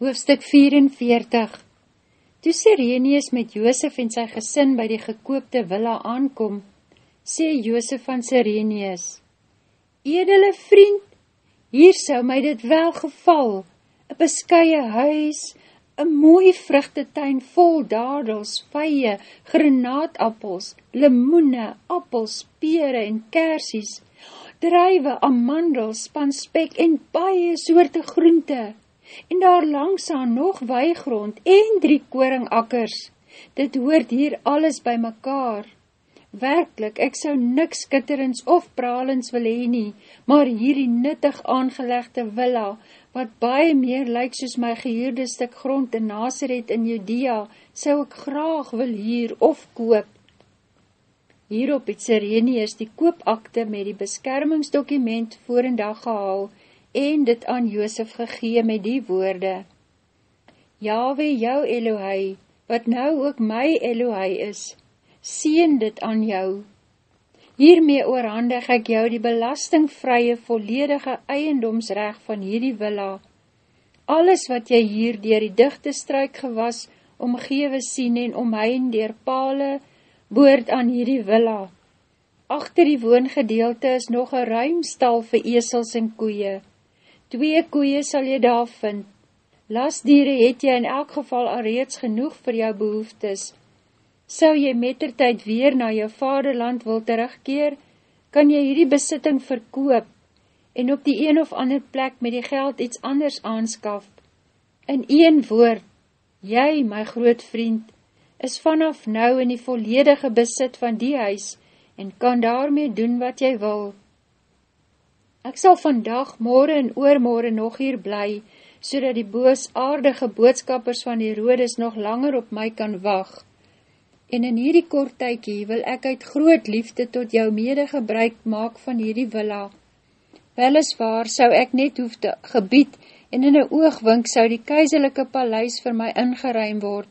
Hoofstuk 44 Toe Sirenius met Joosef en sy gesin by die gekoopte villa aankom, sê Joosef van Sirenius, Edele vriend, hier sou my dit wel geval, een beskaie huis, een mooi vruchtetuin vol dadels, vye, granaatappels, limoene, appels, pere en kersies, druive, amandels, spanspek en baie soorte groente, en daar langs aan nog weigrond en drie koringakkers. Dit hoort hier alles by mekaar. Werkelijk, ek sou niks skitterings of pralens wil heen nie, maar hierdie nuttig aangelegde villa, wat baie meer lyk soos my gehuurde stuk grond in Nazareth in Judea, sou ek graag wil hier of koop. Hierop het Sirenius die koopakte met die beskermingsdokument voor en dag gehaal, en dit aan Joosef gegee met die woorde, Jawe jou Elohei, wat nou ook my Elohei is, sien dit aan jou. Hiermee oorhandig ek jou die belastingvrye volledige eiendomsrecht van hierdie villa. Alles wat jy hier dier die dichte struik gewas, omgewe sien en omheen dier pale, boord aan hierdie villa. Achter die woongedeelte is nog een ruim stal vir esels en koeie. Twee koeie sal jy daar vind. Lasdiere het jy in elk geval al reeds genoeg vir jou behoeftes. Sou jy mettertijd weer na jou vaderland wil terugkeer, kan jy hierdie besitting verkoop en op die een of ander plek met die geld iets anders aanskaf. In een woord, jy, my groot vriend, is vanaf nou in die volledige besit van die huis en kan daarmee doen wat jy wil. Ek sal vandag, morgen en oormorgen nog hier bly, so dat die boosaardige boodskappers van die Rodes nog langer op my kan wag. En in hierdie kort tykie wil ek uit groot liefde tot jou mede gebruik maak van hierdie villa. Weliswaar sou ek net hoef te gebied en in een oogwink sou die keizerlijke paleis vir my ingeruim word.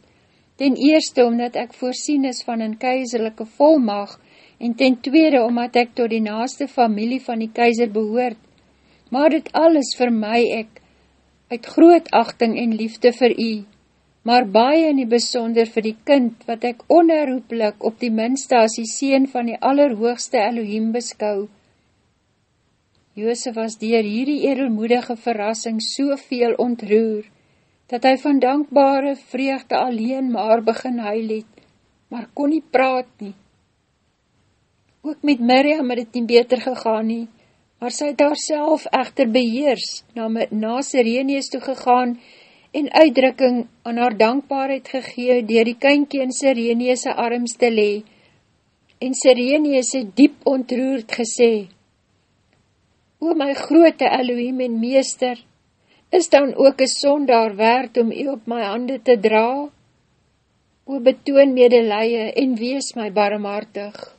Ten eerste omdat ek voorsien is van een keizerlijke volmacht en ten tweede omdat ek tot die naaste familie van die keizer behoort, maar dit alles vir my ek, uit groot achting en liefde vir u, maar baie in die besonder vir die kind, wat ek onherroepelik op die minste as die sien van die allerhoogste Elohim beskou. Joosef was dier hierdie edelmoedige verrassing soveel ontroer, dat hy van dankbare vreugde alleen maar begin huil het, maar kon nie praat nie. Ook met Miriam het het nie beter gegaan nie, maar sy het daar self echter beheers, na, na Sirenius toe gegaan en uitdrukking aan haar dankbaarheid gegee dier die kynkie in Sirenius' arms te lee. En Sirenius het diep ontroerd gesê, O my grote Elohim en meester, is dan ook een sondaar waard om u op my hande te dra? O betoon medelije en wees my barmhartig.